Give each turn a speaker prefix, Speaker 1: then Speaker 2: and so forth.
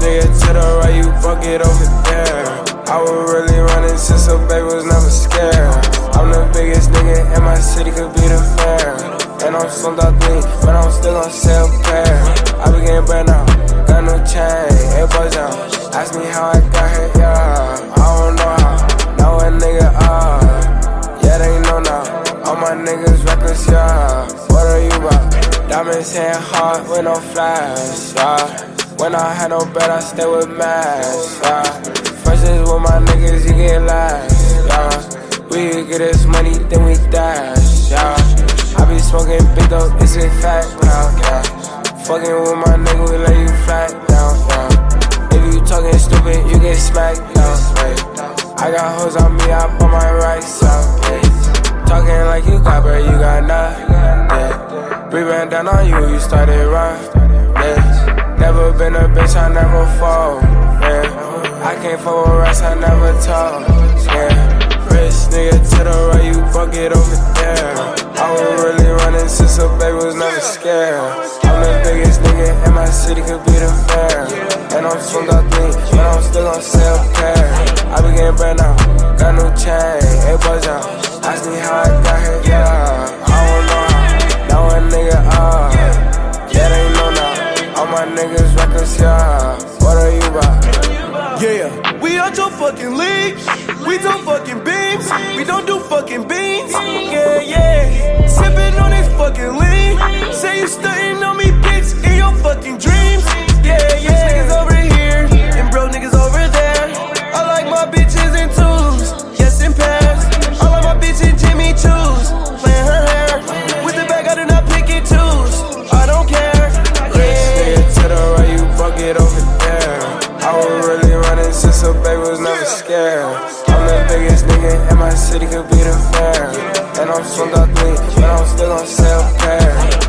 Speaker 1: nigga to the right, you fuck it over there. I was really running since a baby was never scared. I'm the biggest nigga in my city, could be the fair. And I'm summed out clean, but I'm still gon' sell pair. I be getting brand out, got no chain, it buzz out. Ask me how I got here, yeah. I don't know how, now a nigga ah, Uh. Yeah, they know now. All my niggas reckless, yeah. What are you about? Diamonds and heart with no flash, yeah. When I had no bed, I stay with mass, yeah. First is with my niggas, you get last, yeah. We get this money, then we dash, yeah. I be smoking big dope, it's a fact now, yeah. Fucking with my nigga, we lay you flat down, yeah. If you talking stupid, you get smacked down, yeah. I got hoes on me, I put my right side, yeah. Talking like you got, you got nothing, yeah. Ran down on you, you started rough. Never been a bitch, I never fall, yeah. I can't fuck with rest, I never talk, yeah. Rich nigga to the right, you bucket over there. I was really running since a baby was never scared. I'm the biggest nigga in my city, could be the fair. And I'm swung out clean, but I'm still on sell care. I be getting brand now,
Speaker 2: out your fucking league. We don't fucking beams. We don't do fucking beans. Yeah, yeah. Sipping on this fucking lean. Say you stunting on me, bitch, in your fucking dreams. Yeah, yeah. Niggas over here and bro niggas over there. I like my bitches in twos, yes in pairs. I like my bitch in Jimmy Choo's, playing her hair. With the bag, I do not pick and choose. I don't care.
Speaker 1: Yeah. nigga to the right, you bucket over I'm the biggest nigga in my city, could be the mayor. And I'm swung out clean, but I'm still on sell pair.